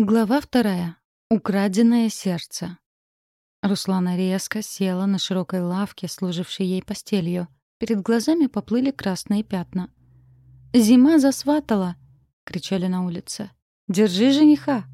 Глава вторая. Украденное сердце. Руслана резко села на широкой лавке, служившей ей постелью. Перед глазами поплыли красные пятна. «Зима засватала!» — кричали на улице. «Держи жениха!»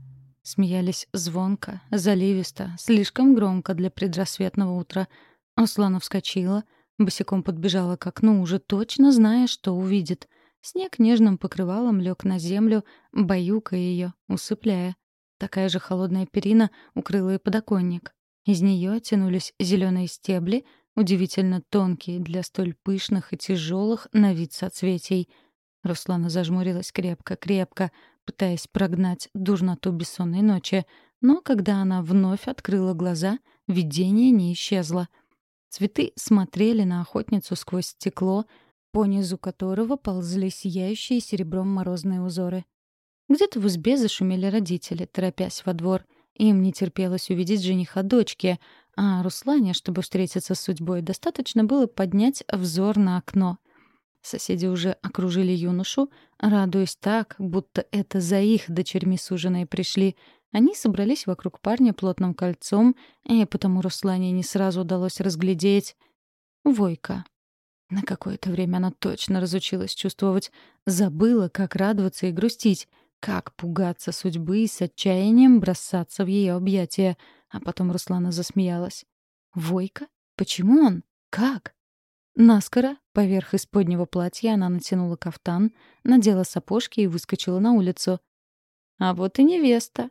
Смеялись звонко, заливисто, слишком громко для предрассветного утра. Руслана вскочила, босиком подбежала к окну, уже точно зная, что увидит — Снег нежным покрывалом лег на землю, баюкая ее, усыпляя. Такая же холодная перина укрыла и подоконник. Из нее тянулись зеленые стебли, удивительно тонкие для столь пышных и тяжелых на вид соцветий. Руслана зажмурилась крепко-крепко, пытаясь прогнать дурноту бессонной ночи, но когда она вновь открыла глаза, видение не исчезло. Цветы смотрели на охотницу сквозь стекло, по низу которого ползли сияющие серебром морозные узоры. Где-то в избе зашумели родители, торопясь во двор. Им не терпелось увидеть жениха дочки, а Руслане, чтобы встретиться с судьбой, достаточно было поднять взор на окно. Соседи уже окружили юношу, радуясь так, будто это за их дочерьми суженые пришли. Они собрались вокруг парня плотным кольцом, и потому Руслане не сразу удалось разглядеть Войка. На какое-то время она точно разучилась чувствовать, забыла, как радоваться и грустить, как пугаться судьбы и с отчаянием бросаться в ее объятия. А потом Руслана засмеялась. «Войка? Почему он? Как?» Наскоро, поверх исподнего платья, она натянула кафтан, надела сапожки и выскочила на улицу. «А вот и невеста!»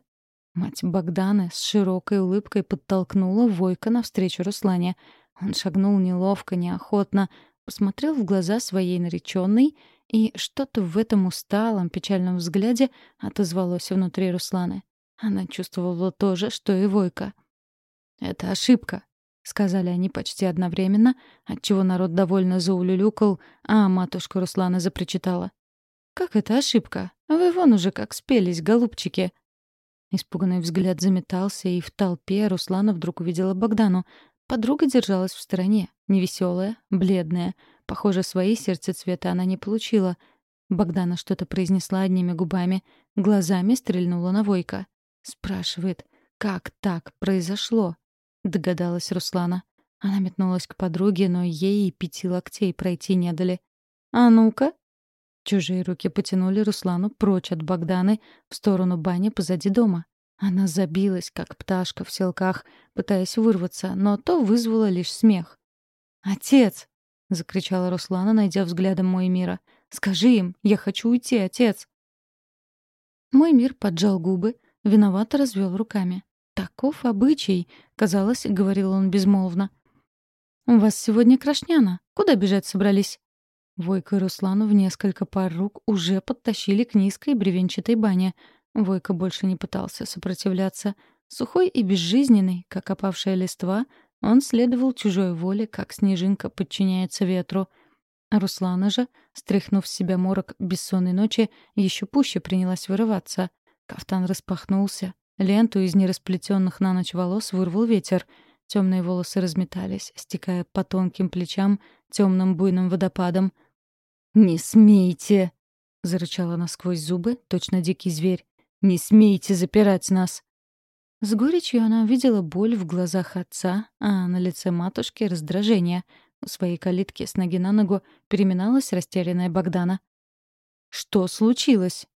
Мать Богданы с широкой улыбкой подтолкнула Войка навстречу Руслане. Он шагнул неловко, неохотно, посмотрел в глаза своей нареченной, и что-то в этом усталом, печальном взгляде отозвалось внутри Русланы. Она чувствовала то же, что и Войка. «Это ошибка», — сказали они почти одновременно, отчего народ довольно заулюлюкал, а матушка Руслана запричитала. «Как это ошибка? Вы вон уже как спелись, голубчики!» Испуганный взгляд заметался, и в толпе Руслана вдруг увидела Богдану. Подруга держалась в стороне, невеселая, бледная. Похоже, свои сердцецвета она не получила. Богдана что-то произнесла одними губами, глазами стрельнула на Войка. Спрашивает, как так произошло? Догадалась Руслана. Она метнулась к подруге, но ей и пяти локтей пройти не дали. «А ну-ка!» Чужие руки потянули Руслану прочь от Богданы в сторону бани позади дома. Она забилась, как пташка в селках, пытаясь вырваться, но то вызвало лишь смех. «Отец!» — закричала Руслана, найдя взглядом мой мира. «Скажи им, я хочу уйти, отец!» Мой мир поджал губы, виновато развел руками. «Таков обычай», — казалось, — говорил он безмолвно. «У вас сегодня крошняна. Куда бежать собрались?» Войка и Руслану в несколько пар рук уже подтащили к низкой бревенчатой бане. Войка больше не пытался сопротивляться. Сухой и безжизненный, как опавшая листва, он следовал чужой воле, как снежинка подчиняется ветру. Руслана же, стряхнув с себя морок бессонной ночи, еще пуще принялась вырываться. Кафтан распахнулся. Ленту из нерасплетенных на ночь волос вырвал ветер. Темные волосы разметались, стекая по тонким плечам темным буйным водопадом. «Не смейте!» — зарычала она сквозь зубы, точно дикий зверь. Не смейте запирать нас!» С горечью она увидела боль в глазах отца, а на лице матушки — раздражение. У своей калитки с ноги на ногу переминалась растерянная Богдана. «Что случилось?»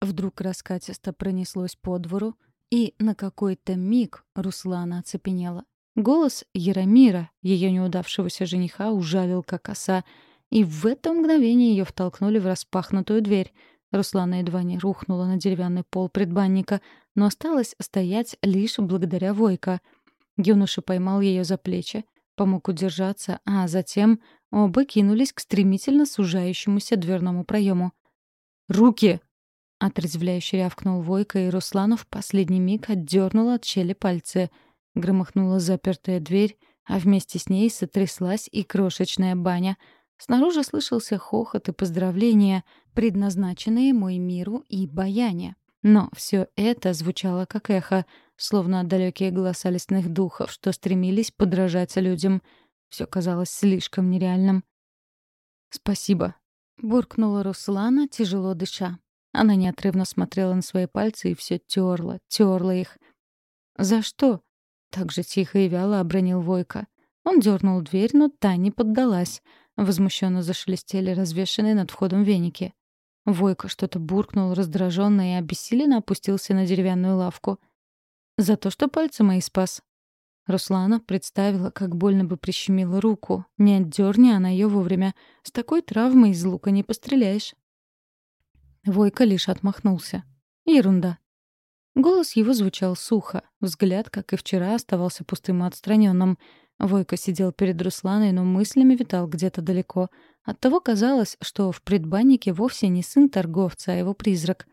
Вдруг раскатисто пронеслось по двору, и на какой-то миг Руслана оцепенела. Голос Яромира, ее неудавшегося жениха, ужалил как оса, и в это мгновение ее втолкнули в распахнутую дверь — Руслана едва не рухнула на деревянный пол предбанника, но осталась стоять лишь благодаря Войка. Юноша поймал ее за плечи, помог удержаться, а затем оба кинулись к стремительно сужающемуся дверному проему. «Руки!» — отрезвляюще рявкнул Войка, и Руслану в последний миг отдернула от щели пальцы. Громыхнула запертая дверь, а вместе с ней сотряслась и крошечная баня — Снаружи слышался хохот и поздравления, предназначенные мой миру и баяне. Но все это звучало как эхо, словно далекие голоса лесных духов, что стремились подражать людям. Все казалось слишком нереальным. «Спасибо», — буркнула Руслана, тяжело дыша. Она неотрывно смотрела на свои пальцы и все терла, терла их. «За что?» — так же тихо и вяло обронил Войка. Он дернул дверь, но та не поддалась. Возмущенно зашелестели развешанные над входом веники. Войка что-то буркнул раздраженно и обессиленно опустился на деревянную лавку. «За то, что пальцы мои спас». Руслана представила, как больно бы прищемила руку. Не отдерни она ее вовремя. С такой травмой из лука не постреляешь. Войка лишь отмахнулся. Ерунда. Голос его звучал сухо. Взгляд, как и вчера, оставался пустым и отстраненным. Войко сидел перед Русланой, но мыслями витал где-то далеко. Оттого казалось, что в предбаннике вовсе не сын торговца, а его призрак.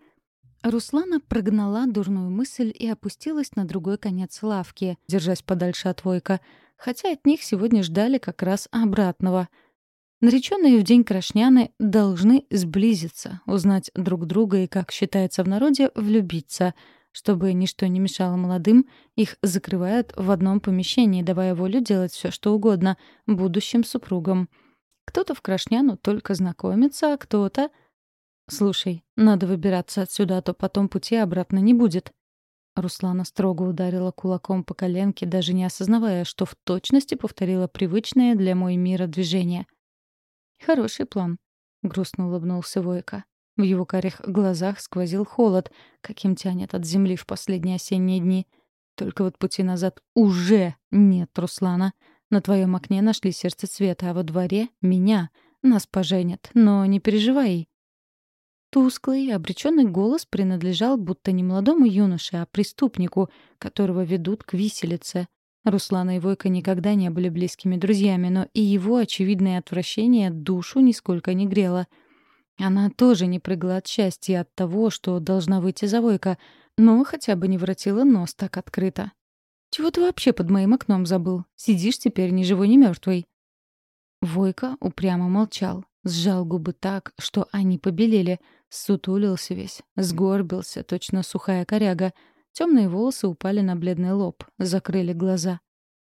Руслана прогнала дурную мысль и опустилась на другой конец лавки, держась подальше от Войка, хотя от них сегодня ждали как раз обратного. Нареченные в день Крашняны должны сблизиться, узнать друг друга и, как считается в народе, влюбиться — чтобы ничто не мешало молодым, их закрывают в одном помещении, давая волю делать все, что угодно будущим супругам. Кто-то в Крашняну только знакомится, а кто-то... «Слушай, надо выбираться отсюда, а то потом пути обратно не будет». Руслана строго ударила кулаком по коленке, даже не осознавая, что в точности повторила привычное для мой мира движение. «Хороший план», — грустно улыбнулся Войка. В его карих глазах сквозил холод, каким тянет от земли в последние осенние дни. Только вот пути назад уже нет, Руслана. На твоем окне нашли сердце цвета, а во дворе — меня. Нас поженят, но не переживай. Тусклый, обреченный голос принадлежал будто не молодому юноше, а преступнику, которого ведут к виселице. Руслана и Войка никогда не были близкими друзьями, но и его очевидное отвращение душу нисколько не грело — она тоже не прыгала от счастья от того, что должна выйти за Войка, но хотя бы не воротила нос так открыто. «Чего ты вообще под моим окном забыл? Сидишь теперь ни живой, ни мертвый. Войка упрямо молчал, сжал губы так, что они побелели, сутулился весь, сгорбился, точно сухая коряга. Темные волосы упали на бледный лоб, закрыли глаза.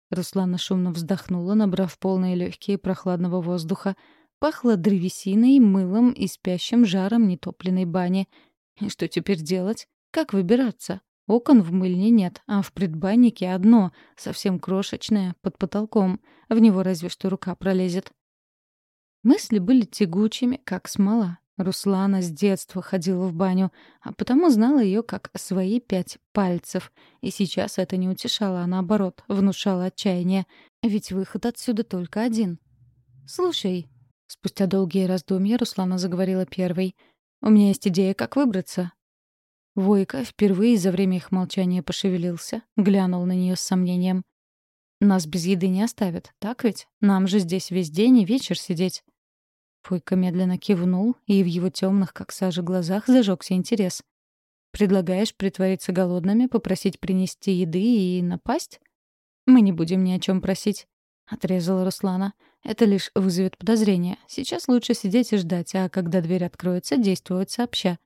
Руслана шумно вздохнула, набрав полные легкие прохладного воздуха, Пахло древесиной, мылом и спящим жаром нетопленной бани. И что теперь делать? Как выбираться? Окон в мыльне нет, а в предбаннике одно, совсем крошечное, под потолком. В него разве что рука пролезет. Мысли были тягучими, как смола. Руслана с детства ходила в баню, а потому знала ее как свои пять пальцев. И сейчас это не утешало, а наоборот, внушало отчаяние. Ведь выход отсюда только один. «Слушай», Спустя долгие раздумья Руслана заговорила первой. «У меня есть идея, как выбраться». Войка впервые за время их молчания пошевелился, глянул на нее с сомнением. «Нас без еды не оставят, так ведь? Нам же здесь весь день и вечер сидеть». Войка медленно кивнул, и в его темных, как сажа, глазах зажегся интерес. «Предлагаешь притвориться голодными, попросить принести еды и напасть?» «Мы не будем ни о чем просить», — отрезала Руслана. Это лишь вызовет подозрение. Сейчас лучше сидеть и ждать, а когда дверь откроется, действовать сообща.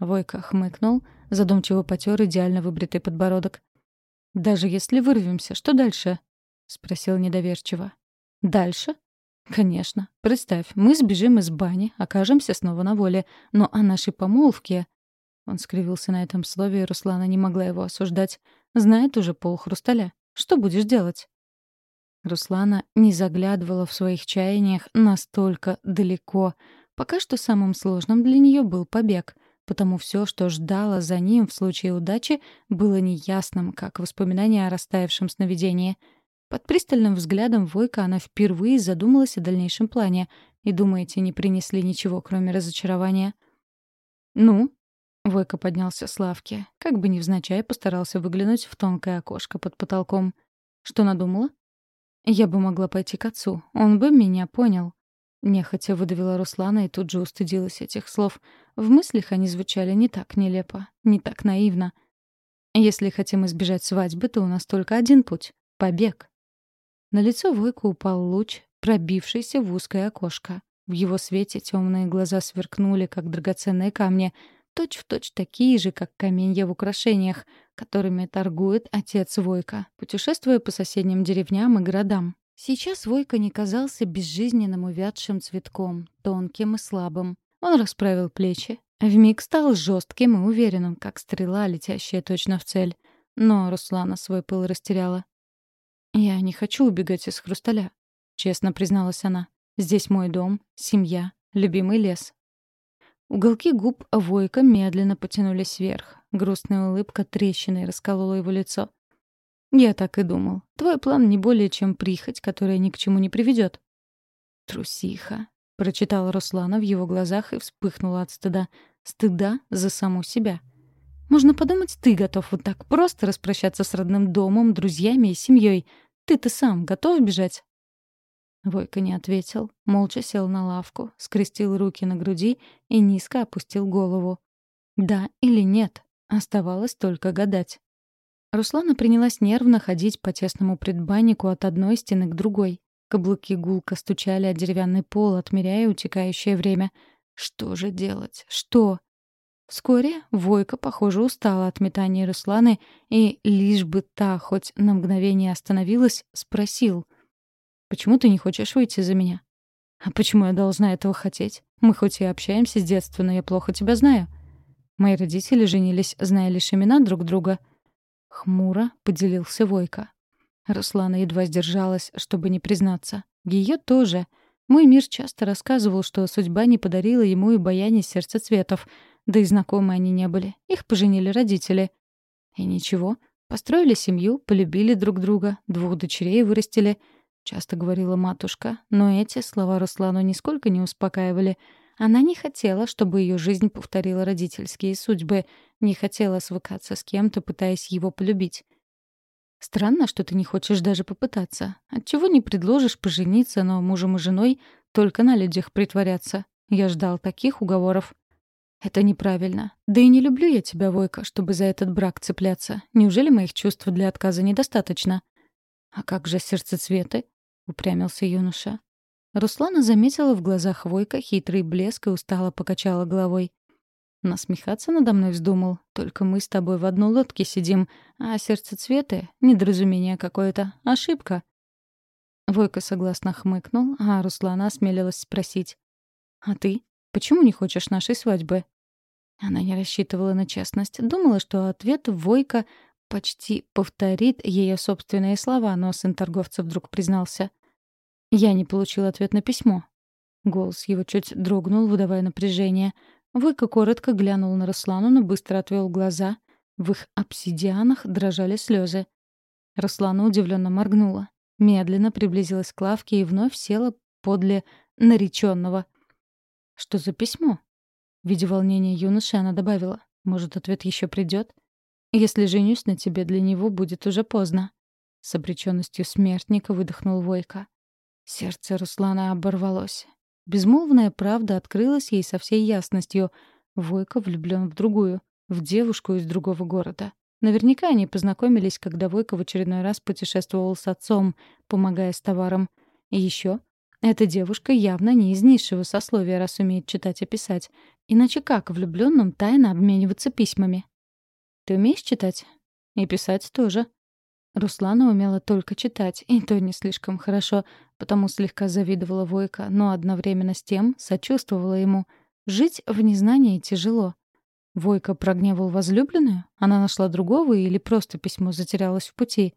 Войка хмыкнул, задумчиво потер идеально выбритый подбородок. «Даже если вырвемся, что дальше?» — спросил недоверчиво. «Дальше?» «Конечно. Представь, мы сбежим из бани, окажемся снова на воле. Но о нашей помолвке...» Он скривился на этом слове, и Руслана не могла его осуждать. «Знает уже пол хрусталя. Что будешь делать?» Руслана не заглядывала в своих чаяниях настолько далеко. Пока что самым сложным для нее был побег, потому все, что ждало за ним в случае удачи, было неясным, как воспоминание о растаявшем сновидении. Под пристальным взглядом Войка она впервые задумалась о дальнейшем плане. И, думаете, не принесли ничего, кроме разочарования? «Ну?» Войка поднялся с лавки. Как бы невзначай постарался выглянуть в тонкое окошко под потолком. «Что надумала?» Я бы могла пойти к отцу. Он бы меня понял. Нехотя выдавила Руслана и тут же устыдилась этих слов. В мыслях они звучали не так нелепо, не так наивно. Если хотим избежать свадьбы, то у нас только один путь — побег. На лицо Войку упал луч, пробившийся в узкое окошко. В его свете темные глаза сверкнули, как драгоценные камни, точь-в-точь точь такие же, как каменья в украшениях, которыми торгует отец Войка, путешествуя по соседним деревням и городам. Сейчас Войка не казался безжизненным увядшим цветком, тонким и слабым. Он расправил плечи, Вмиг стал жестким и уверенным, как стрела, летящая точно в цель. Но Руслана свой пыл растеряла. «Я не хочу убегать из хрусталя», — честно призналась она. «Здесь мой дом, семья, любимый лес». Уголки губ Войка медленно потянулись вверх. Грустная улыбка трещиной расколола его лицо. «Я так и думал. Твой план не более чем прихоть, которая ни к чему не приведет. «Трусиха», — прочитала Руслана в его глазах и вспыхнула от стыда. Стыда за саму себя. «Можно подумать, ты готов вот так просто распрощаться с родным домом, друзьями и семьей. Ты-то сам готов бежать?» Войка не ответил, молча сел на лавку, скрестил руки на груди и низко опустил голову. «Да или нет?» Оставалось только гадать. Руслана принялась нервно ходить по тесному предбаннику от одной стены к другой. Каблуки гулко стучали о деревянный пол, отмеряя утекающее время. Что же делать? Что? Вскоре Войка, похоже, устала от метания Русланы и, лишь бы та хоть на мгновение остановилась, спросил. «Почему ты не хочешь выйти за меня?» «А почему я должна этого хотеть? Мы хоть и общаемся с детства, но я плохо тебя знаю». Мои родители женились, зная лишь имена друг друга. Хмуро поделился Войка. Руслана едва сдержалась, чтобы не признаться. Ее тоже. Мой мир часто рассказывал, что судьба не подарила ему и баяне сердцецветов. Да и знакомы они не были. Их поженили родители. И ничего. Построили семью, полюбили друг друга, двух дочерей вырастили. Часто говорила матушка. Но эти слова Руслану нисколько не успокаивали. Она не хотела, чтобы ее жизнь повторила родительские судьбы. Не хотела свыкаться с кем-то, пытаясь его полюбить. Странно, что ты не хочешь даже попытаться. Отчего не предложишь пожениться, но мужем и женой только на людях притворяться? Я ждал таких уговоров. Это неправильно. Да и не люблю я тебя, Войка, чтобы за этот брак цепляться. Неужели моих чувств для отказа недостаточно? А как же сердцецветы? Упрямился юноша. Руслана заметила в глазах Войка хитрый блеск и устало покачала головой. Насмехаться надо мной вздумал. Только мы с тобой в одной лодке сидим, а сердце цветы — недоразумение какое-то, ошибка. Войка согласно хмыкнул, а Руслана осмелилась спросить. «А ты? Почему не хочешь нашей свадьбы?» Она не рассчитывала на честность. Думала, что ответ Войка почти повторит ее собственные слова, но сын торговца вдруг признался. «Я не получил ответ на письмо». Голос его чуть дрогнул, выдавая напряжение — Войка коротко глянул на Руслану, но быстро отвел глаза. В их обсидианах дрожали слезы. Руслана удивленно моргнула. Медленно приблизилась к лавке и вновь села подле нареченного. «Что за письмо?» Видя волнение юноши, она добавила. «Может, ответ еще придет? Если женюсь на тебе, для него будет уже поздно». С обреченностью смертника выдохнул Войка. Сердце Руслана оборвалось. Безмолвная правда открылась ей со всей ясностью. Войко влюблен в другую, в девушку из другого города. Наверняка они познакомились, когда Войко в очередной раз путешествовал с отцом, помогая с товаром. И еще эта девушка явно не из низшего сословия, раз умеет читать и писать. Иначе как влюбленным тайно обмениваться письмами? Ты умеешь читать? И писать тоже. Руслана умела только читать, и то не слишком хорошо, потому слегка завидовала Войка, но одновременно с тем сочувствовала ему. Жить в незнании тяжело. Войка прогневал возлюбленную? Она нашла другого или просто письмо затерялось в пути?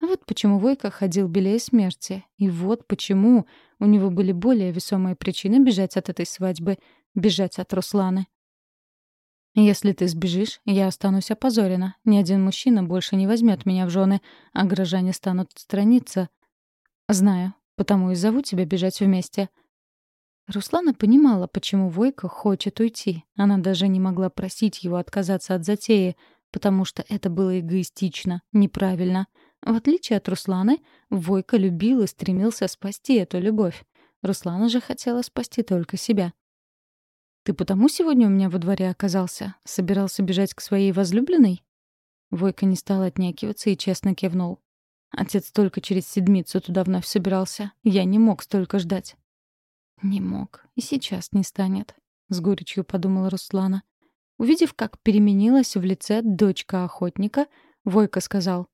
Вот почему Войка ходил белее смерти. И вот почему у него были более весомые причины бежать от этой свадьбы, бежать от Русланы. Если ты сбежишь, я останусь опозорена. Ни один мужчина больше не возьмет меня в жены, а горожане станут сторониться. Знаю, потому и зову тебя бежать вместе. Руслана понимала, почему Войко хочет уйти. Она даже не могла просить его отказаться от затеи, потому что это было эгоистично, неправильно. В отличие от Русланы, Войко любил и стремился спасти эту любовь. Руслана же хотела спасти только себя. «Ты потому сегодня у меня во дворе оказался? Собирался бежать к своей возлюбленной?» Войка не стал отнекиваться и честно кивнул. Отец только через седмицу туда вновь собирался. Я не мог столько ждать. «Не мог. И сейчас не станет», — с горечью подумала Руслана. Увидев, как переменилась в лице дочка охотника, Войка сказал.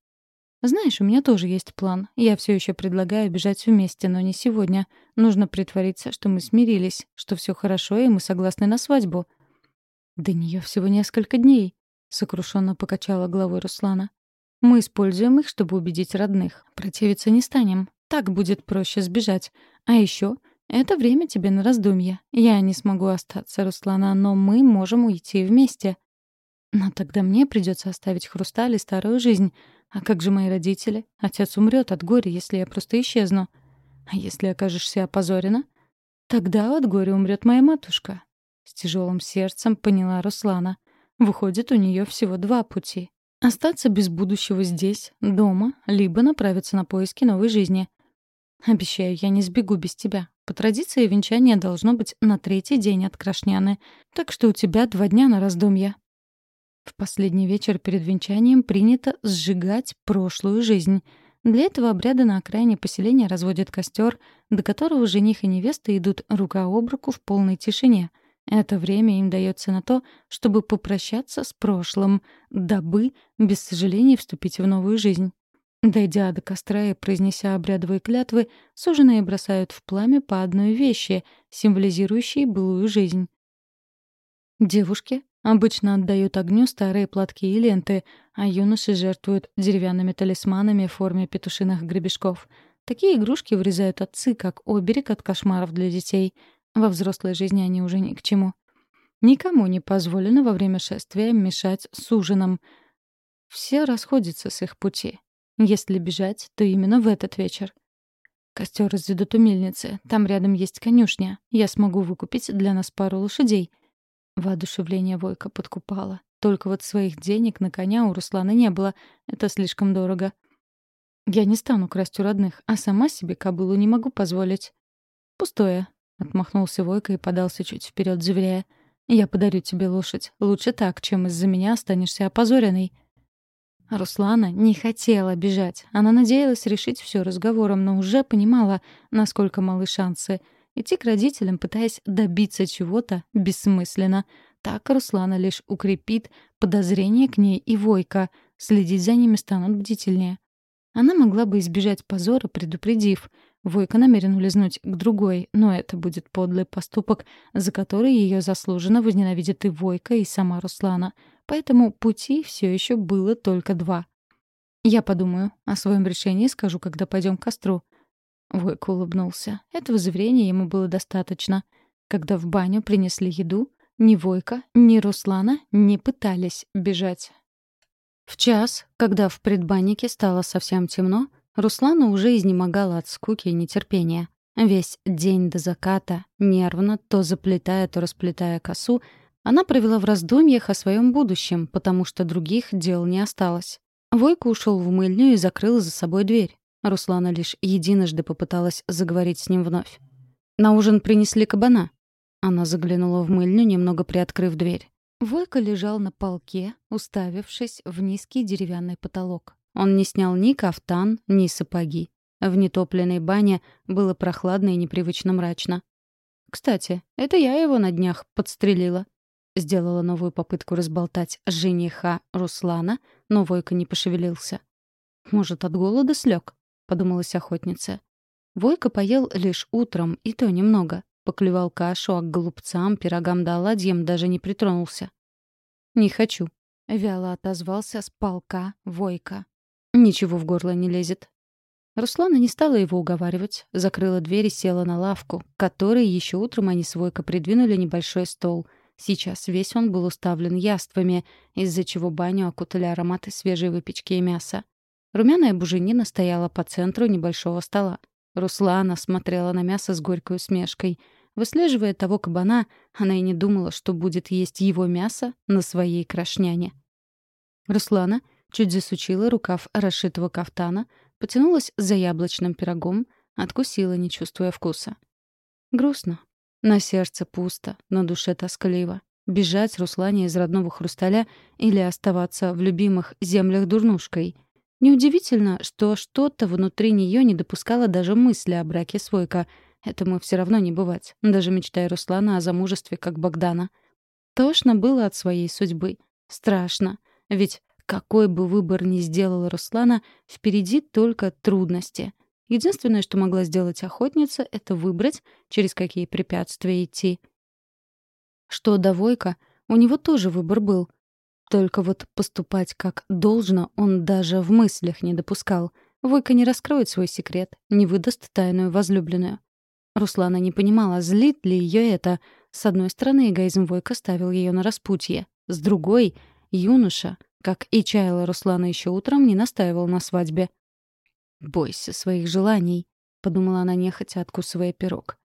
«Знаешь, у меня тоже есть план. Я все еще предлагаю бежать вместе, но не сегодня. Нужно притвориться, что мы смирились, что все хорошо, и мы согласны на свадьбу». До нее всего несколько дней, сокрушенно покачала головой Руслана. Мы используем их, чтобы убедить родных. Противиться не станем. Так будет проще сбежать. А еще это время тебе на раздумье. Я не смогу остаться, Руслана, но мы можем уйти вместе. Но тогда мне придется оставить Хрусталь и старую жизнь. А как же мои родители? Отец умрет от горя, если я просто исчезну. А если окажешься опозорена? Тогда от горя умрет моя матушка. С тяжелым сердцем поняла Руслана. Выходит, у нее всего два пути. Остаться без будущего здесь, дома, либо направиться на поиски новой жизни. Обещаю, я не сбегу без тебя. По традиции венчание должно быть на третий день от Крашняны, так что у тебя два дня на раздумья. В последний вечер перед венчанием принято сжигать прошлую жизнь. Для этого обряда на окраине поселения разводят костер, до которого жених и невеста идут рука об руку в полной тишине — это время им дается на то, чтобы попрощаться с прошлым, дабы, без сожалений, вступить в новую жизнь. Дойдя до костра и произнеся обрядовые клятвы, суженые бросают в пламя по одной вещи, символизирующей былую жизнь. Девушки обычно отдают огню старые платки и ленты, а юноши жертвуют деревянными талисманами в форме петушиных гребешков. Такие игрушки вырезают отцы, как оберег от кошмаров для детей — во взрослой жизни они уже ни к чему. Никому не позволено во время шествия мешать с ужином. Все расходятся с их пути. Если бежать, то именно в этот вечер. Костер разведут у мельницы. Там рядом есть конюшня. Я смогу выкупить для нас пару лошадей. Воодушевление Войка подкупало. Только вот своих денег на коня у Руслана не было. Это слишком дорого. Я не стану красть у родных, а сама себе кобылу не могу позволить. Пустое. Отмахнулся Войко и подался чуть вперед, заверяя. «Я подарю тебе лошадь. Лучше так, чем из-за меня останешься опозоренной». Руслана не хотела бежать. Она надеялась решить все разговором, но уже понимала, насколько малы шансы. Идти к родителям, пытаясь добиться чего-то, бессмысленно. Так Руслана лишь укрепит подозрение к ней и Войка. Следить за ними станут бдительнее. Она могла бы избежать позора, предупредив — Войка намерен улизнуть к другой, но это будет подлый поступок, за который ее заслуженно возненавидит и Войка, и сама Руслана. Поэтому пути все еще было только два. «Я подумаю. О своем решении скажу, когда пойдем к костру». Войка улыбнулся. Этого заверения ему было достаточно. Когда в баню принесли еду, ни Войка, ни Руслана не пытались бежать. В час, когда в предбаннике стало совсем темно, Руслана уже изнемогала от скуки и нетерпения. Весь день до заката, нервно, то заплетая, то расплетая косу, она провела в раздумьях о своем будущем, потому что других дел не осталось. Войко ушел в мыльню и закрыл за собой дверь. Руслана лишь единожды попыталась заговорить с ним вновь. «На ужин принесли кабана». Она заглянула в мыльню, немного приоткрыв дверь. Войко лежал на полке, уставившись в низкий деревянный потолок. Он не снял ни кафтан, ни сапоги. В нетопленной бане было прохладно и непривычно мрачно. «Кстати, это я его на днях подстрелила». Сделала новую попытку разболтать жениха Руслана, но Войка не пошевелился. «Может, от голода слег?» — подумалась охотница. Войка поел лишь утром, и то немного. Поклевал кашу, а к голубцам, пирогам да оладьям даже не притронулся. «Не хочу», — вяло отозвался с полка Войка. Ничего в горло не лезет. Руслана не стала его уговаривать, закрыла дверь и села на лавку, к которой еще утром они с Войко придвинули небольшой стол. Сейчас весь он был уставлен яствами, из-за чего баню окутали ароматы свежей выпечки и мяса. Румяная буженина стояла по центру небольшого стола. Руслана смотрела на мясо с горькой усмешкой. Выслеживая того кабана, она и не думала, что будет есть его мясо на своей крошняне. Руслана чуть засучила рукав расшитого кафтана, потянулась за яблочным пирогом, откусила, не чувствуя вкуса. Грустно. На сердце пусто, на душе тоскливо. Бежать Руслане из родного хрусталя или оставаться в любимых землях дурнушкой. Неудивительно, что что-то внутри нее не допускало даже мысли о браке с Войко. Этому все равно не бывать, даже мечтая Руслана о замужестве, как Богдана. Тошно было от своей судьбы. Страшно. Ведь какой бы выбор ни сделала Руслана, впереди только трудности. Единственное, что могла сделать охотница, это выбрать, через какие препятствия идти. Что до Войка, У него тоже выбор был. Только вот поступать как должно он даже в мыслях не допускал. Войка не раскроет свой секрет, не выдаст тайную возлюбленную. Руслана не понимала, злит ли ее это. С одной стороны, эгоизм Войка ставил ее на распутье. С другой, юноша, как и чаяла Руслана еще утром, не настаивал на свадьбе. «Бойся своих желаний», — подумала она нехотя, откусывая пирог.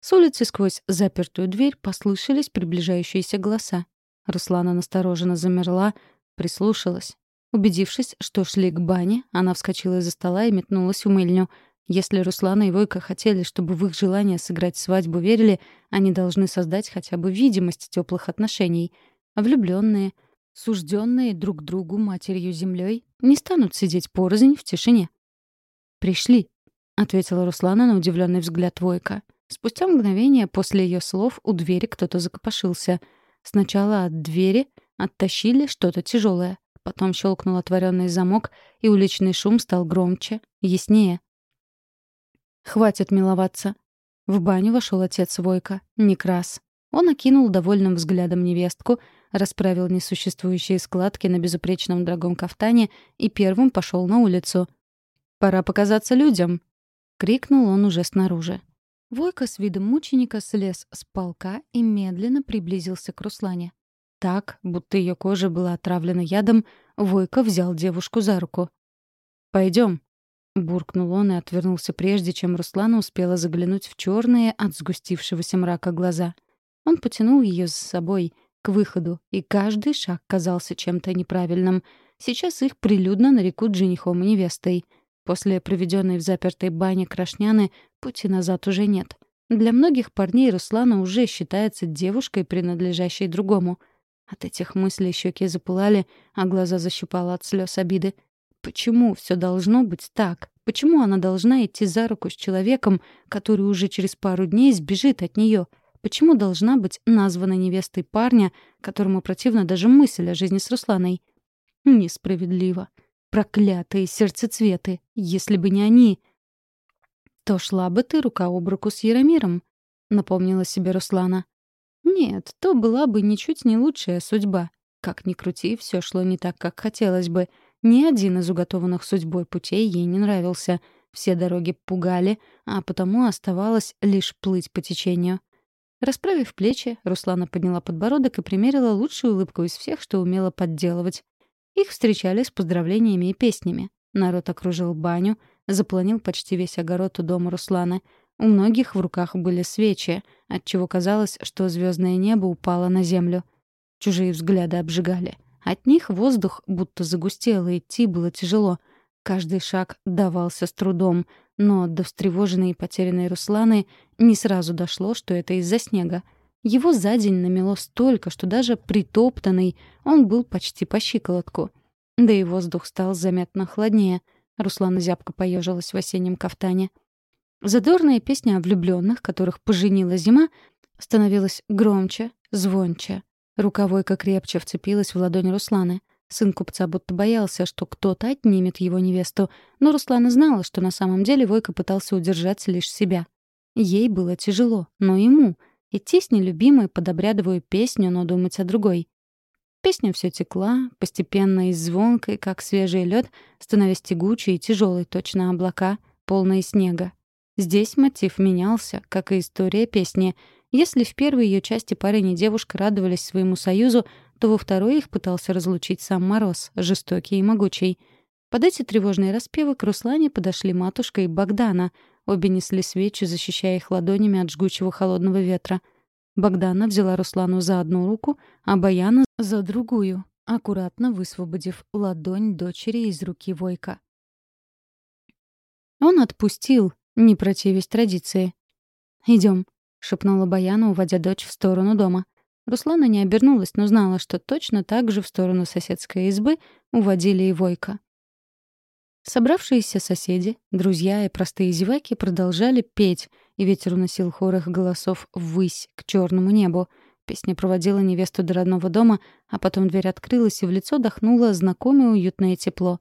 С улицы сквозь запертую дверь послышались приближающиеся голоса. Руслана настороженно замерла, прислушалась. Убедившись, что шли к бане, она вскочила из-за стола и метнулась в мыльню. Если Руслана и Войка хотели, чтобы в их желание сыграть свадьбу верили, они должны создать хотя бы видимость теплых отношений. А влюбленные, сужденные друг другу матерью землей, не станут сидеть порознь в тишине. «Пришли», — ответила Руслана на удивленный взгляд Войка. Спустя мгновение после ее слов у двери кто-то закопошился. Сначала от двери оттащили что-то тяжелое, потом щелкнул отворенный замок, и уличный шум стал громче, яснее. «Хватит миловаться». В баню вошел отец Войка, Некрас. Он окинул довольным взглядом невестку, расправил несуществующие складки на безупречном дорогом кафтане и первым пошел на улицу. «Пора показаться людям!» — крикнул он уже снаружи. Войка с видом мученика слез с полка и медленно приблизился к Руслане. Так, будто ее кожа была отравлена ядом, Войка взял девушку за руку. «Пойдем», — буркнул он и отвернулся прежде, чем Руслана успела заглянуть в черные от сгустившегося мрака глаза. Он потянул ее с собой к выходу, и каждый шаг казался чем-то неправильным. Сейчас их прилюдно нарекут женихом и невестой — После проведенной в запертой бане Крашняны пути назад уже нет. Для многих парней Руслана уже считается девушкой, принадлежащей другому. От этих мыслей щеки запылали, а глаза защипала от слез обиды. Почему все должно быть так? Почему она должна идти за руку с человеком, который уже через пару дней сбежит от нее? Почему должна быть названа невестой парня, которому противна даже мысль о жизни с Русланой? Несправедливо. Проклятые сердцецветы! Если бы не они... То шла бы ты рука об руку с Яромиром, — напомнила себе Руслана. Нет, то была бы ничуть не лучшая судьба. Как ни крути, все шло не так, как хотелось бы. Ни один из уготованных судьбой путей ей не нравился. Все дороги пугали, а потому оставалось лишь плыть по течению. Расправив плечи, Руслана подняла подбородок и примерила лучшую улыбку из всех, что умела подделывать. Их встречали с поздравлениями и песнями. Народ окружил баню, запланил почти весь огород у дома Руслана. У многих в руках были свечи, отчего казалось, что звездное небо упало на землю. Чужие взгляды обжигали. От них воздух будто загустел, и идти было тяжело. Каждый шаг давался с трудом, но до встревоженной и потерянной Русланы не сразу дошло, что это из-за снега. Его за день намело столько, что даже притоптанный он был почти по щиколотку. Да и воздух стал заметно холоднее. Руслана зябко поежилась в осеннем кафтане. Задорная песня о влюбленных, которых поженила зима, становилась громче, звонче. Рука Войка крепче вцепилась в ладонь Русланы. Сын купца будто боялся, что кто-то отнимет его невесту, но Руслана знала, что на самом деле Войка пытался удержать лишь себя. Ей было тяжело, но ему — Идти с нелюбимой под обрядовую песню, но думать о другой. Песня все текла, постепенно и звонкой, как свежий лед, становясь тягучей и тяжелой, точно облака, полные снега. Здесь мотив менялся, как и история песни. Если в первой ее части парень и девушка радовались своему союзу, то во второй их пытался разлучить сам Мороз, жестокий и могучий. Под эти тревожные распевы к Руслане подошли матушка и Богдана, Обе несли свечи, защищая их ладонями от жгучего холодного ветра. Богдана взяла Руслану за одну руку, а Баяна — за другую, аккуратно высвободив ладонь дочери из руки Войка. Он отпустил, не противясь традиции. «Идем», — шепнула Баяна, уводя дочь в сторону дома. Руслана не обернулась, но знала, что точно так же в сторону соседской избы уводили и Войка. Собравшиеся соседи, друзья и простые зеваки продолжали петь, и ветер уносил хор их голосов ввысь, к черному небу. Песня проводила невесту до родного дома, а потом дверь открылась, и в лицо дохнуло знакомое уютное тепло.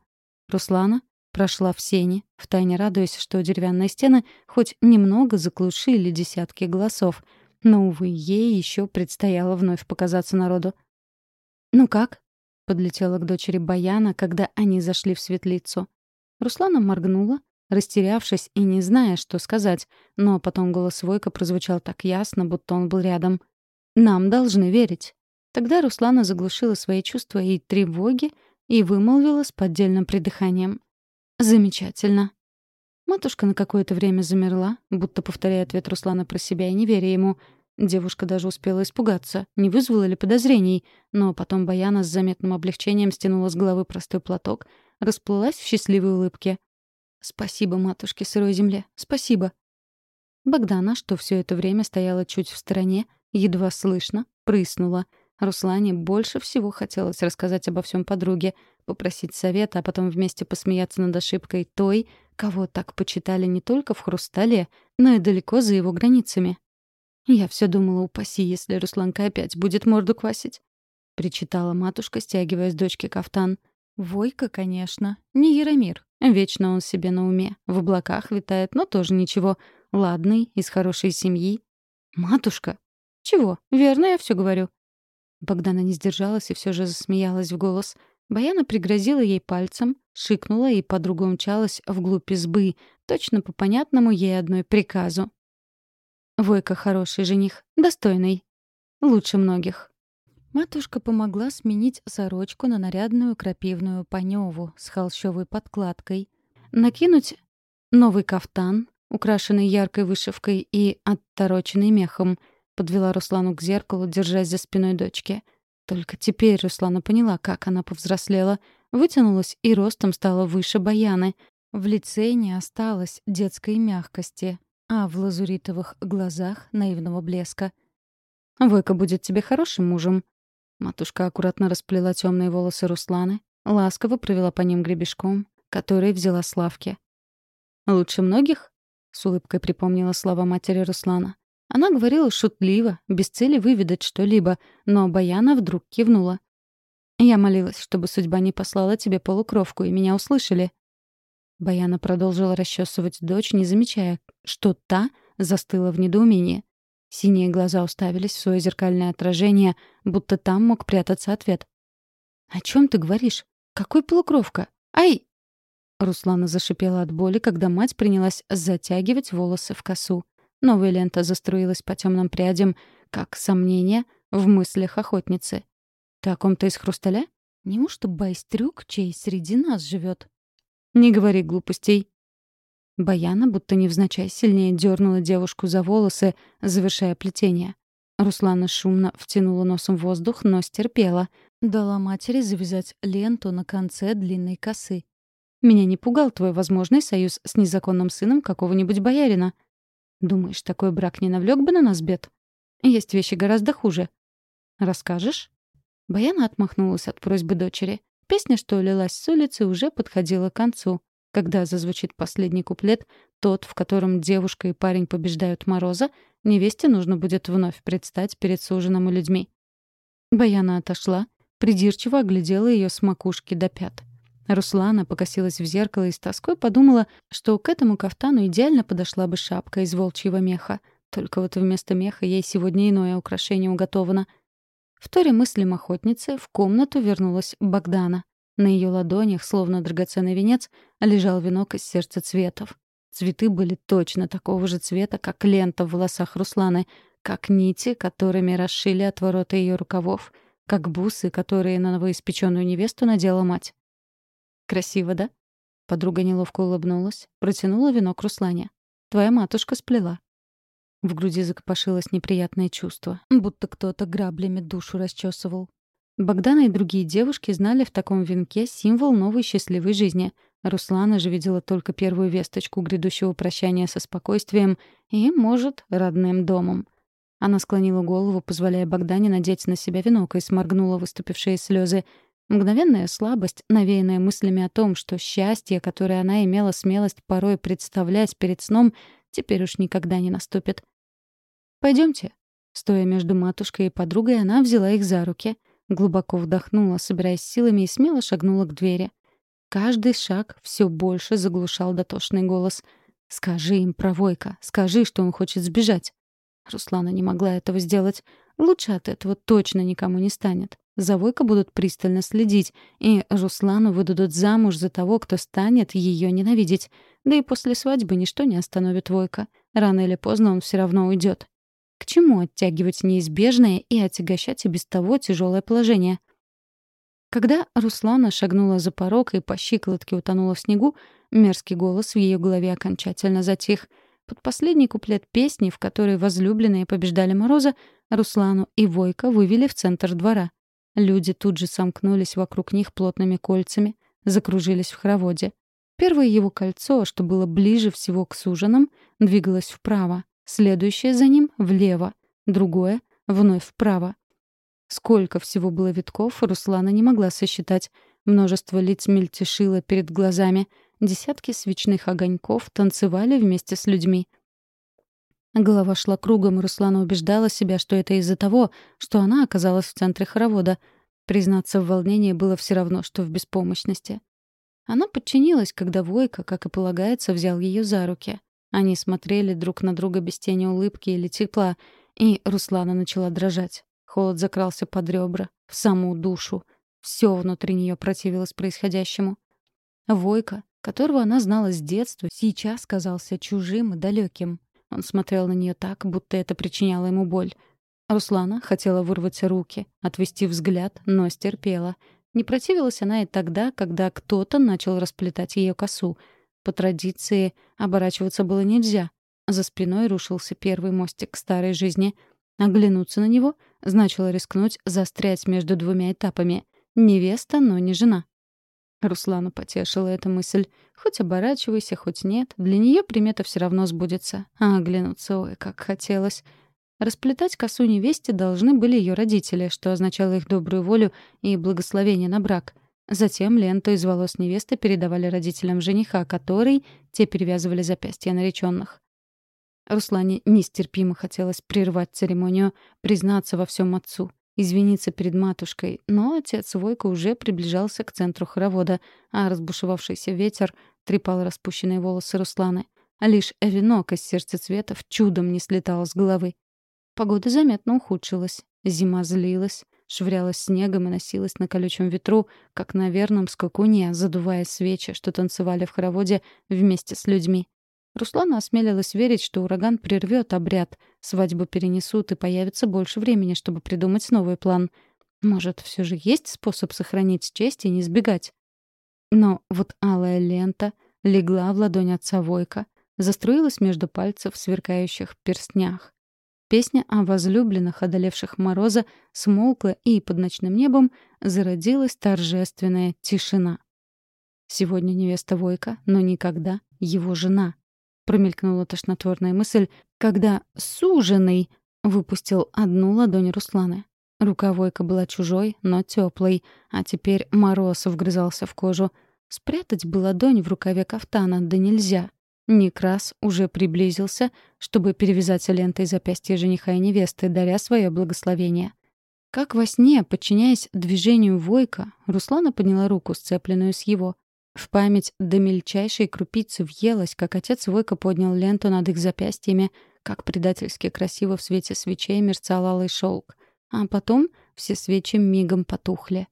Руслана прошла в сени, втайне радуясь, что деревянные стены хоть немного заглушили десятки голосов. Но, увы, ей еще предстояло вновь показаться народу. «Ну как?» — подлетела к дочери Баяна, когда они зашли в светлицу. Руслана моргнула, растерявшись и не зная, что сказать, но потом голос Войка прозвучал так ясно, будто он был рядом. «Нам должны верить». Тогда Руслана заглушила свои чувства и тревоги и вымолвила с поддельным придыханием. «Замечательно». Матушка на какое-то время замерла, будто повторяя ответ Руслана про себя и не веря ему. Девушка даже успела испугаться, не вызвала ли подозрений, но потом Баяна с заметным облегчением стянула с головы простой платок, расплылась в счастливой улыбке. «Спасибо, матушке сырой земле, спасибо». Богдана, что все это время стояла чуть в стороне, едва слышно, прыснула. Руслане больше всего хотелось рассказать обо всем подруге, попросить совета, а потом вместе посмеяться над ошибкой той, кого так почитали не только в Хрустале, но и далеко за его границами. «Я все думала, упаси, если Русланка опять будет морду квасить», — причитала матушка, стягивая с дочки кафтан. «Войка, конечно, не Яромир. Вечно он себе на уме, в облаках витает, но тоже ничего. Ладный, из хорошей семьи. Матушка? Чего? Верно я все говорю». Богдана не сдержалась и все же засмеялась в голос — Баяна пригрозила ей пальцем, шикнула и подруга умчалась вглубь избы, точно по понятному ей одной приказу. Войка хороший жених, достойный. Лучше многих. Матушка помогла сменить сорочку на нарядную крапивную паневу с холщовой подкладкой, накинуть новый кафтан, украшенный яркой вышивкой и оттороченный мехом, подвела Руслану к зеркалу, держась за спиной дочки — только теперь Руслана поняла, как она повзрослела, вытянулась и ростом стала выше Баяны. В лице не осталось детской мягкости, а в лазуритовых глазах наивного блеска. «Войка будет тебе хорошим мужем». Матушка аккуратно расплела темные волосы Русланы, ласково провела по ним гребешком, который взяла с лавки. «Лучше многих?» — с улыбкой припомнила слова матери Руслана. Она говорила шутливо, без цели выведать что-либо, но Баяна вдруг кивнула. «Я молилась, чтобы судьба не послала тебе полукровку, и меня услышали». Баяна продолжила расчесывать дочь, не замечая, что та застыла в недоумении. Синие глаза уставились в свое зеркальное отражение, будто там мог прятаться ответ. «О чем ты говоришь? Какой полукровка? Ай!» Руслана зашипела от боли, когда мать принялась затягивать волосы в косу. Новая лента заструилась по темным прядям, как сомнение в мыслях охотницы. «Ты о ком-то из хрусталя? Неужто байстрюк, чей среди нас живет? «Не говори глупостей». Баяна, будто невзначай, сильнее дернула девушку за волосы, завершая плетение. Руслана шумно втянула носом воздух, но стерпела. Дала матери завязать ленту на конце длинной косы. «Меня не пугал твой возможный союз с незаконным сыном какого-нибудь боярина», Думаешь, такой брак не навлек бы на нас бед? Есть вещи гораздо хуже. Расскажешь? Баяна отмахнулась от просьбы дочери. Песня, что лилась с улицы, уже подходила к концу. Когда зазвучит последний куплет, тот, в котором девушка и парень побеждают Мороза, невесте нужно будет вновь предстать перед суженым и людьми. Баяна отошла, придирчиво оглядела ее с макушки до пят. Руслана покосилась в зеркало и с тоской подумала, что к этому кафтану идеально подошла бы шапка из волчьего меха. Только вот вместо меха ей сегодня иное украшение уготовано. В торе мыслям охотницы в комнату вернулась Богдана. На ее ладонях, словно драгоценный венец, лежал венок из сердца цветов. Цветы были точно такого же цвета, как лента в волосах Русланы, как нити, которыми расшили отвороты ее рукавов, как бусы, которые на новоиспеченную невесту надела мать. Красиво, да?» Подруга неловко улыбнулась, протянула венок Руслане. «Твоя матушка сплела». В груди закопошилось неприятное чувство, будто кто-то граблями душу расчесывал. Богдана и другие девушки знали в таком венке символ новой счастливой жизни. Руслана же видела только первую весточку грядущего прощания со спокойствием и, может, родным домом. Она склонила голову, позволяя Богдане надеть на себя венок, и сморгнула выступившие слезы — Мгновенная слабость, навеянная мыслями о том, что счастье, которое она имела смелость порой представлять перед сном, теперь уж никогда не наступит. Пойдемте. Стоя между матушкой и подругой, она взяла их за руки, глубоко вдохнула, собираясь силами, и смело шагнула к двери. Каждый шаг все больше заглушал дотошный голос. «Скажи им про Войка, скажи, что он хочет сбежать». Руслана не могла этого сделать. Лучше от этого точно никому не станет. За Войко будут пристально следить, и Руслану выдадут замуж за того, кто станет ее ненавидеть. Да и после свадьбы ничто не остановит Войка. Рано или поздно он все равно уйдет. К чему оттягивать неизбежное и отягощать и без того тяжелое положение? Когда Руслана шагнула за порог и по щиколотке утонула в снегу, мерзкий голос в ее голове окончательно затих. Под последний куплет песни, в которой возлюбленные побеждали Мороза, Руслану и Войка вывели в центр двора. Люди тут же сомкнулись вокруг них плотными кольцами, закружились в хороводе. Первое его кольцо, что было ближе всего к суженам, двигалось вправо, следующее за ним — влево, другое — вновь вправо. Сколько всего было витков, Руслана не могла сосчитать. Множество лиц мельтешило перед глазами. Десятки свечных огоньков танцевали вместе с людьми. Голова шла кругом, и Руслана убеждала себя, что это из-за того, что она оказалась в центре хоровода. Признаться в волнении было все равно, что в беспомощности. Она подчинилась, когда Войка, как и полагается, взял ее за руки. Они смотрели друг на друга без тени улыбки или тепла, и Руслана начала дрожать. Холод закрался под ребра, в саму душу. Все внутри нее противилось происходящему. Войка, которого она знала с детства, сейчас казался чужим и далеким. Он смотрел на нее так, будто это причиняло ему боль. Руслана хотела вырвать руки, отвести взгляд, но стерпела. Не противилась она и тогда, когда кто-то начал расплетать ее косу. По традиции оборачиваться было нельзя. За спиной рушился первый мостик старой жизни — Оглянуться на него значило рискнуть застрять между двумя этапами. Невеста, но не жена. Руслану потешила эта мысль. Хоть оборачивайся, хоть нет, для нее примета все равно сбудется. А оглянуться, ой, как хотелось. Расплетать косу невесте должны были ее родители, что означало их добрую волю и благословение на брак. Затем ленту из волос невесты передавали родителям жениха, который те перевязывали запястья нареченных. Руслане нестерпимо хотелось прервать церемонию, признаться во всем отцу, извиниться перед матушкой, но отец Войко уже приближался к центру хоровода, а разбушевавшийся ветер трепал распущенные волосы Русланы. А лишь венок из сердцецветов чудом не слетал с головы. Погода заметно ухудшилась. Зима злилась, швырялась снегом и носилась на колючем ветру, как на верном скакуне, задувая свечи, что танцевали в хороводе вместе с людьми. Руслана осмелилась верить, что ураган прервет обряд, свадьбу перенесут и появится больше времени, чтобы придумать новый план. Может, все же есть способ сохранить честь и не сбегать? Но вот алая лента легла в ладонь отца Войка, заструилась между пальцев в сверкающих перстнях. Песня о возлюбленных, одолевших мороза, смолкла, и под ночным небом зародилась торжественная тишина. Сегодня невеста Войка, но никогда его жена промелькнула тошнотворная мысль, когда суженый выпустил одну ладонь Русланы. Рука Войка была чужой, но теплой, а теперь мороз вгрызался в кожу. Спрятать бы ладонь в рукаве кафтана, да нельзя. Некрас уже приблизился, чтобы перевязать лентой запястье жениха и невесты, даря свое благословение. Как во сне, подчиняясь движению Войка, Руслана подняла руку, сцепленную с его. В память до мельчайшей крупицы въелась, как отец Войка поднял ленту над их запястьями, как предательски красиво в свете свечей мерцал алый шелк. А потом все свечи мигом потухли.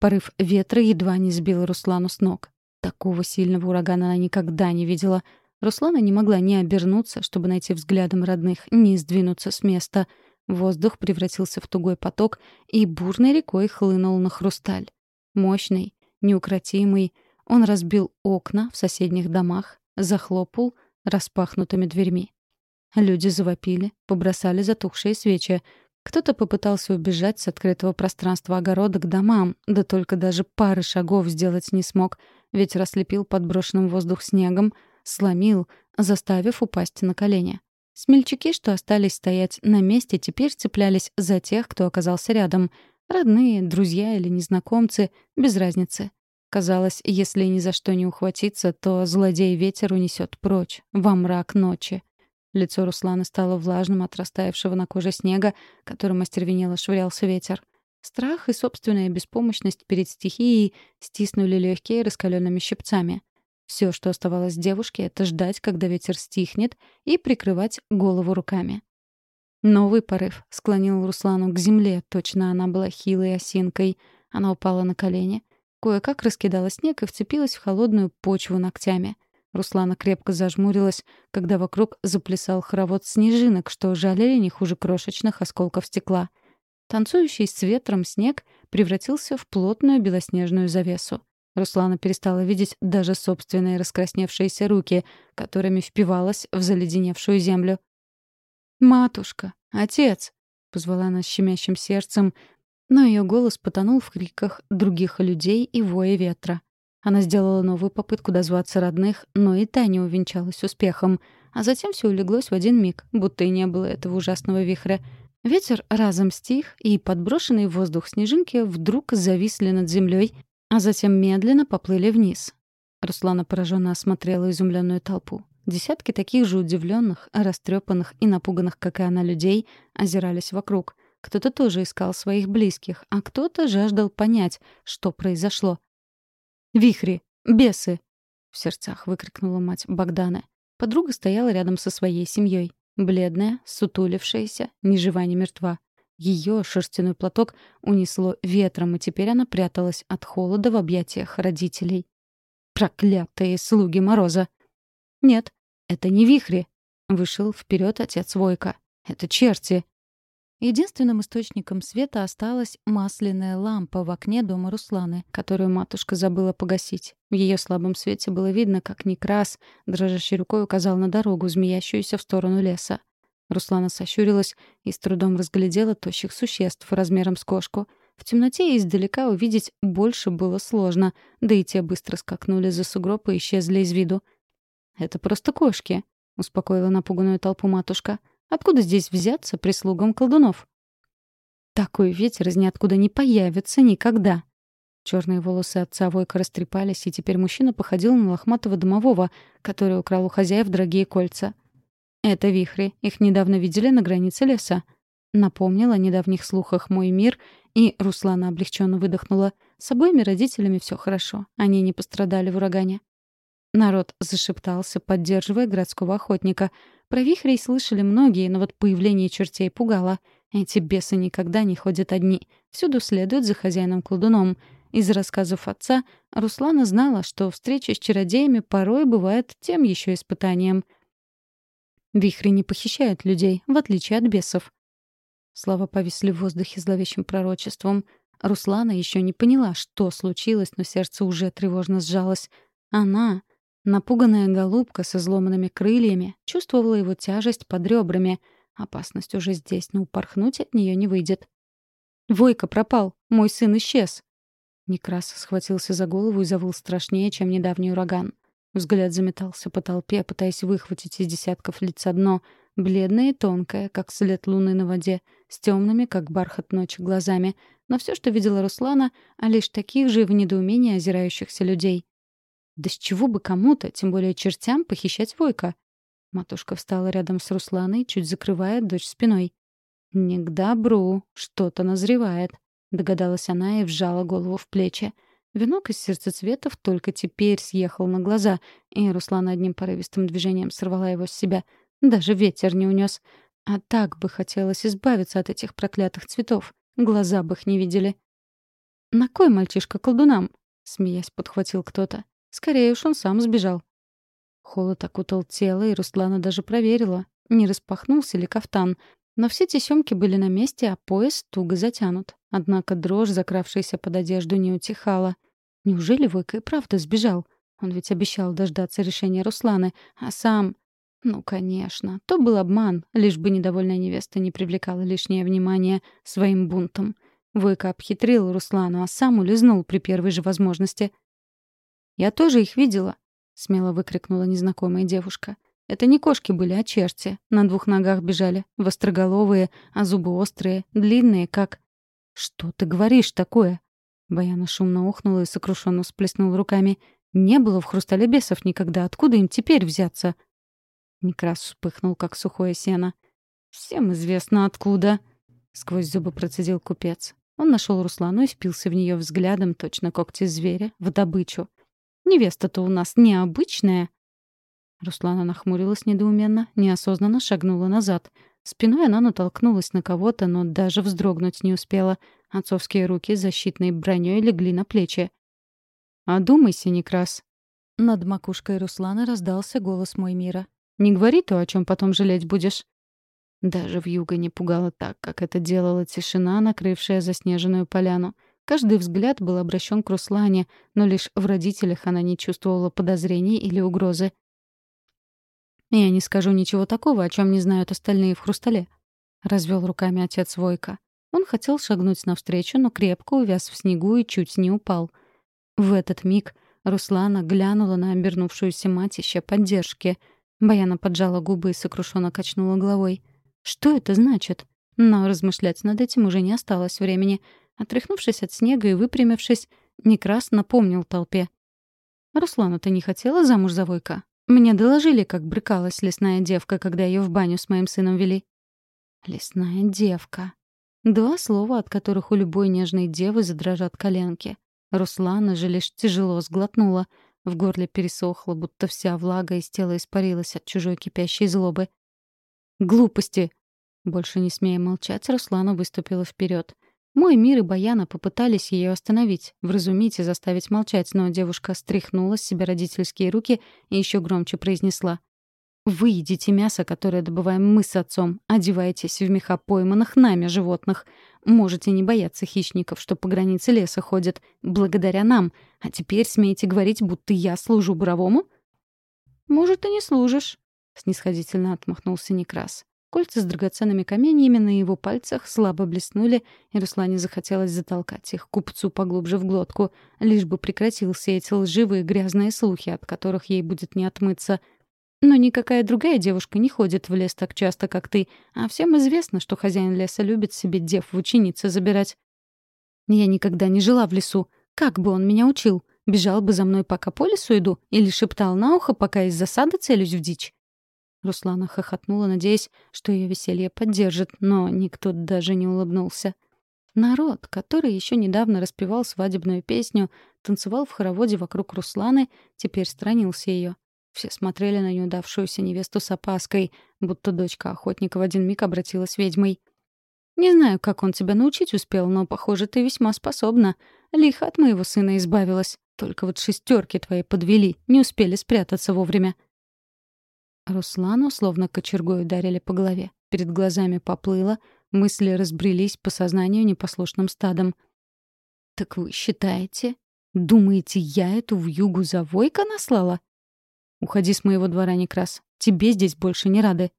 Порыв ветра едва не сбил Руслану с ног. Такого сильного урагана она никогда не видела. Руслана не могла ни обернуться, чтобы найти взглядом родных, ни сдвинуться с места. Воздух превратился в тугой поток и бурной рекой хлынул на хрусталь. Мощный, неукротимый, он разбил окна в соседних домах, захлопал распахнутыми дверьми. Люди завопили, побросали затухшие свечи. Кто-то попытался убежать с открытого пространства огорода к домам, да только даже пары шагов сделать не смог, ведь раслепил подброшенным воздух снегом, сломил, заставив упасть на колени. Смельчаки, что остались стоять на месте, теперь цеплялись за тех, кто оказался рядом. Родные, друзья или незнакомцы — без разницы. Казалось, если ни за что не ухватиться, то злодей ветер унесет прочь, во мрак ночи. Лицо Руслана стало влажным от растаявшего на коже снега, которым остервенело швырялся ветер. Страх и собственная беспомощность перед стихией стиснули легкие раскаленными щипцами. Все, что оставалось девушке, — это ждать, когда ветер стихнет, и прикрывать голову руками. Новый порыв склонил Руслану к земле, точно она была хилой осинкой. Она упала на колени, кое-как раскидала снег и вцепилась в холодную почву ногтями. Руслана крепко зажмурилась, когда вокруг заплясал хоровод снежинок, что жалили не хуже крошечных осколков стекла. Танцующий с ветром снег превратился в плотную белоснежную завесу. Руслана перестала видеть даже собственные раскрасневшиеся руки, которыми впивалась в заледеневшую землю. «Матушка! Отец!» — позвала она щемящим сердцем, но ее голос потонул в криках других людей и вое ветра. Она сделала новую попытку дозваться родных, но и та не увенчалась успехом. А затем все улеглось в один миг, будто и не было этого ужасного вихря. Ветер разом стих, и подброшенные в воздух снежинки вдруг зависли над землей, а затем медленно поплыли вниз. Руслана пораженно осмотрела изумленную толпу. Десятки таких же удивленных, растрепанных и напуганных, как и она, людей озирались вокруг. Кто-то тоже искал своих близких, а кто-то жаждал понять, что произошло. «Вихри! Бесы!» — в сердцах выкрикнула мать Богдана. Подруга стояла рядом со своей семьей. Бледная, сутулившаяся, ни жива, ни мертва. Ее шерстяной платок унесло ветром, и теперь она пряталась от холода в объятиях родителей. «Проклятые слуги Мороза!» «Нет, это не вихри!» — вышел вперед отец Войка. «Это черти!» Единственным источником света осталась масляная лампа в окне дома Русланы, которую матушка забыла погасить. В ее слабом свете было видно, как Некрас дрожащей рукой указал на дорогу, змеящуюся в сторону леса. Руслана сощурилась и с трудом разглядела тощих существ размером с кошку. В темноте издалека увидеть больше было сложно, да и те быстро скакнули за сугроб и исчезли из виду. «Это просто кошки», — успокоила напуганную толпу матушка. — Откуда здесь взяться прислугам колдунов? Такой ветер из ниоткуда не появится никогда. Черные волосы отца Войка растрепались, и теперь мужчина походил на лохматого домового, который украл у хозяев дорогие кольца. Это вихри. Их недавно видели на границе леса. Напомнил о недавних слухах «Мой мир», и Руслана облегченно выдохнула. С обоими родителями все хорошо. Они не пострадали в урагане. Народ зашептался, поддерживая городского охотника. Про вихрей слышали многие, но вот появление чертей пугало. Эти бесы никогда не ходят одни. Всюду следуют за хозяином-колдуном. Из рассказов отца Руслана знала, что встреча с чародеями порой бывает тем еще испытанием. Вихри не похищают людей, в отличие от бесов. Слова повисли в воздухе зловещим пророчеством. Руслана еще не поняла, что случилось, но сердце уже тревожно сжалось. Она Напуганная голубка с изломанными крыльями чувствовала его тяжесть под ребрами. Опасность уже здесь, но упорхнуть от нее не выйдет. «Войка пропал! Мой сын исчез!» Некрас схватился за голову и завыл страшнее, чем недавний ураган. Взгляд заметался по толпе, пытаясь выхватить из десятков лица дно, бледное и тонкое, как след луны на воде, с темными, как бархат ночи, глазами. Но все, что видела Руслана, а лишь таких же в недоумении озирающихся людей. Да с чего бы кому-то, тем более чертям, похищать Войка? Матушка встала рядом с Русланой, чуть закрывая дочь спиной. «Не к добру, что-то назревает», — догадалась она и вжала голову в плечи. Венок из сердцецветов только теперь съехал на глаза, и Руслана одним порывистым движением сорвала его с себя. Даже ветер не унес. А так бы хотелось избавиться от этих проклятых цветов. Глаза бы их не видели. «На кой мальчишка колдунам?» — смеясь подхватил кто-то. Скорее уж он сам сбежал. Холод окутал тело, и Руслана даже проверила, не распахнулся ли кафтан. Но все тесемки были на месте, а пояс туго затянут. Однако дрожь, закравшаяся под одежду, не утихала. Неужели Войка и правда сбежал? Он ведь обещал дождаться решения Русланы, а сам... Ну, конечно, то был обман, лишь бы недовольная невеста не привлекала лишнее внимание своим бунтом. Войка обхитрил Руслану, а сам улизнул при первой же возможности — «Я тоже их видела», — смело выкрикнула незнакомая девушка. «Это не кошки были, а черти. На двух ногах бежали. Востроголовые, а зубы острые, длинные, как...» «Что ты говоришь такое?» Баяна шумно охнула и сокрушенно всплеснула руками. «Не было в хрустале бесов никогда. Откуда им теперь взяться?» Некрас вспыхнул, как сухое сено. «Всем известно, откуда!» — сквозь зубы процедил купец. Он нашел Руслану и впился в нее взглядом, точно когти зверя, в добычу. Невеста-то у нас необычная». Руслана нахмурилась недоуменно, неосознанно шагнула назад. Спиной она натолкнулась на кого-то, но даже вздрогнуть не успела. Отцовские руки защитной броней легли на плечи. «Одумайся, Некрас». Над макушкой Руслана раздался голос мой мира. «Не говори то, о чем потом жалеть будешь». Даже в юго не пугало так, как это делала тишина, накрывшая заснеженную поляну. Каждый взгляд был обращен к Руслане, но лишь в родителях она не чувствовала подозрений или угрозы. «Я не скажу ничего такого, о чем не знают остальные в хрустале», — развел руками отец Войка. Он хотел шагнуть навстречу, но крепко увяз в снегу и чуть не упал. В этот миг Руслана глянула на обернувшуюся мать, ища поддержки. Баяна поджала губы и сокрушенно качнула головой. «Что это значит?» Но размышлять над этим уже не осталось времени. Отряхнувшись от снега и выпрямившись, Некрас напомнил толпе. «Руслана, ты не хотела замуж за Войка? Мне доложили, как брыкалась лесная девка, когда ее в баню с моим сыном вели». «Лесная девка». Два слова, от которых у любой нежной девы задрожат коленки. Руслана же лишь тяжело сглотнула. В горле пересохло, будто вся влага из тела испарилась от чужой кипящей злобы. «Глупости!» Больше не смея молчать, Руслана выступила вперед. Мой мир и Баяна попытались ее остановить, вразумить и заставить молчать, но девушка стряхнула с себя родительские руки и еще громче произнесла. «Вы едите мясо, которое добываем мы с отцом, одеваетесь в меха пойманных нами животных. Можете не бояться хищников, что по границе леса ходят, благодаря нам. А теперь смеете говорить, будто я служу Боровому?» «Может, и не служишь», — снисходительно отмахнулся Некрас. Кольца с драгоценными каменьями на его пальцах слабо блеснули, и Руслане захотелось затолкать их купцу поглубже в глотку, лишь бы прекратил все эти лживые грязные слухи, от которых ей будет не отмыться. Но никакая другая девушка не ходит в лес так часто, как ты, а всем известно, что хозяин леса любит себе дев в ученицы забирать. Я никогда не жила в лесу. Как бы он меня учил? Бежал бы за мной, пока по лесу иду, или шептал на ухо, пока из засады целюсь в дичь? Руслана хохотнула, надеясь, что ее веселье поддержит, но никто даже не улыбнулся. Народ, который еще недавно распевал свадебную песню, танцевал в хороводе вокруг Русланы, теперь странился ее. Все смотрели на неудавшуюся невесту с опаской, будто дочка охотника в один миг обратилась ведьмой. «Не знаю, как он тебя научить успел, но, похоже, ты весьма способна. Лихо от моего сына избавилась. Только вот шестерки твои подвели, не успели спрятаться вовремя». Руслану словно кочергой ударили по голове. Перед глазами поплыло, мысли разбрелись по сознанию непослушным стадом. «Так вы считаете? Думаете, я эту вьюгу за Войка наслала?» «Уходи с моего двора, Некрас. Тебе здесь больше не рады».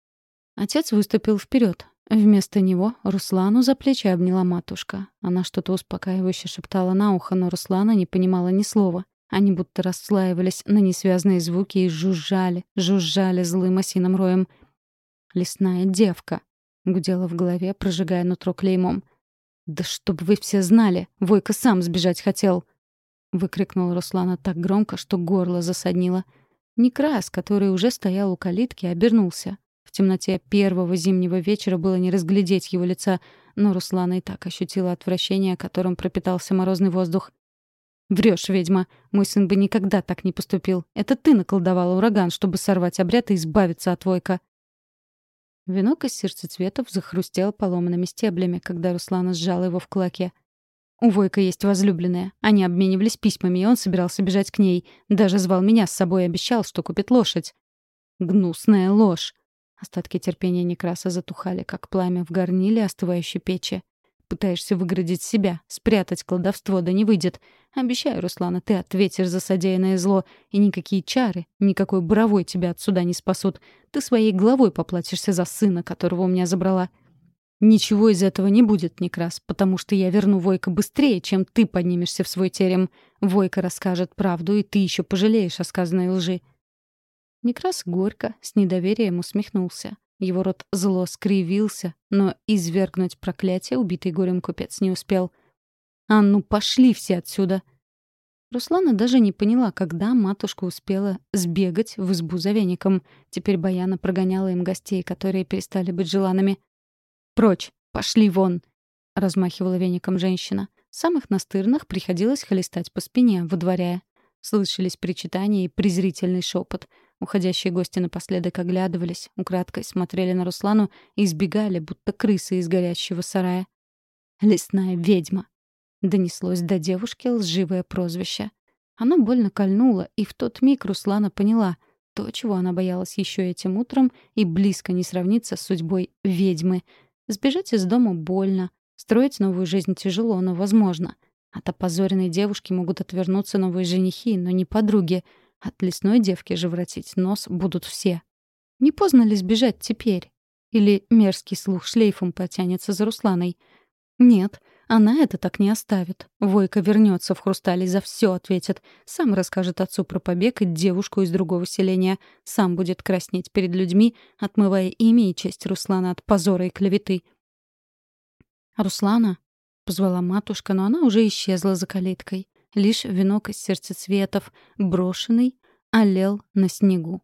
Отец выступил вперед. Вместо него Руслану за плечи обняла матушка. Она что-то успокаивающе шептала на ухо, но Руслана не понимала ни слова. Они будто расслаивались на несвязные звуки и жужжали, жужжали злым осиным роем. «Лесная девка», — гудела в голове, прожигая нутро клеймом. «Да чтоб вы все знали! Войка сам сбежать хотел!» — выкрикнул Руслана так громко, что горло засаднило. Некрас, который уже стоял у калитки, обернулся. В темноте первого зимнего вечера было не разглядеть его лица, но Руслана и так ощутила отвращение, которым пропитался морозный воздух. Врешь, ведьма. Мой сын бы никогда так не поступил. Это ты наколдовала ураган, чтобы сорвать обряд и избавиться от Войка. Венок из сердцецветов захрустел поломанными стеблями, когда Руслана сжала его в кулаке. У Войка есть возлюбленная. Они обменивались письмами, и он собирался бежать к ней. Даже звал меня с собой и обещал, что купит лошадь. Гнусная ложь. Остатки терпения Некраса затухали, как пламя в горниле остывающей печи. Пытаешься выградить себя, спрятать колдовство, да не выйдет. Обещаю, Руслана, ты ответишь за содеянное зло, и никакие чары, никакой буровой тебя отсюда не спасут. Ты своей головой поплатишься за сына, которого у меня забрала. Ничего из этого не будет, Некрас, потому что я верну Войка быстрее, чем ты поднимешься в свой терем. Войка расскажет правду, и ты еще пожалеешь о сказанной лжи. Некрас горько, с недоверием усмехнулся. Его рот зло скривился, но извергнуть проклятие убитый горем купец не успел. «А ну, пошли все отсюда!» Руслана даже не поняла, когда матушка успела сбегать в избу за веником. Теперь Баяна прогоняла им гостей, которые перестали быть желанными. «Прочь! Пошли вон!» — размахивала веником женщина. Самых настырных приходилось холестать по спине, выдворяя. Слышались причитания и презрительный шепот. Уходящие гости напоследок оглядывались, украдкой смотрели на Руслану и избегали, будто крысы из горящего сарая. «Лесная ведьма!» — донеслось до девушки лживое прозвище. Оно больно кольнуло, и в тот миг Руслана поняла — то, чего она боялась еще этим утром, и близко не сравнится с судьбой ведьмы. Сбежать из дома больно, строить новую жизнь тяжело, но возможно. От опозоренной девушки могут отвернуться новые женихи, но не подруги — от лесной девки же воротить нос будут все. Не поздно ли сбежать теперь? Или мерзкий слух шлейфом потянется за Русланой? Нет, она это так не оставит. Войка вернется в хрустале, за все ответит. Сам расскажет отцу про побег и девушку из другого селения. Сам будет краснеть перед людьми, отмывая имя и честь Руслана от позора и клеветы. «Руслана?» — позвала матушка, но она уже исчезла за калиткой. Лишь венок из сердцецветов, брошенный, олел на снегу.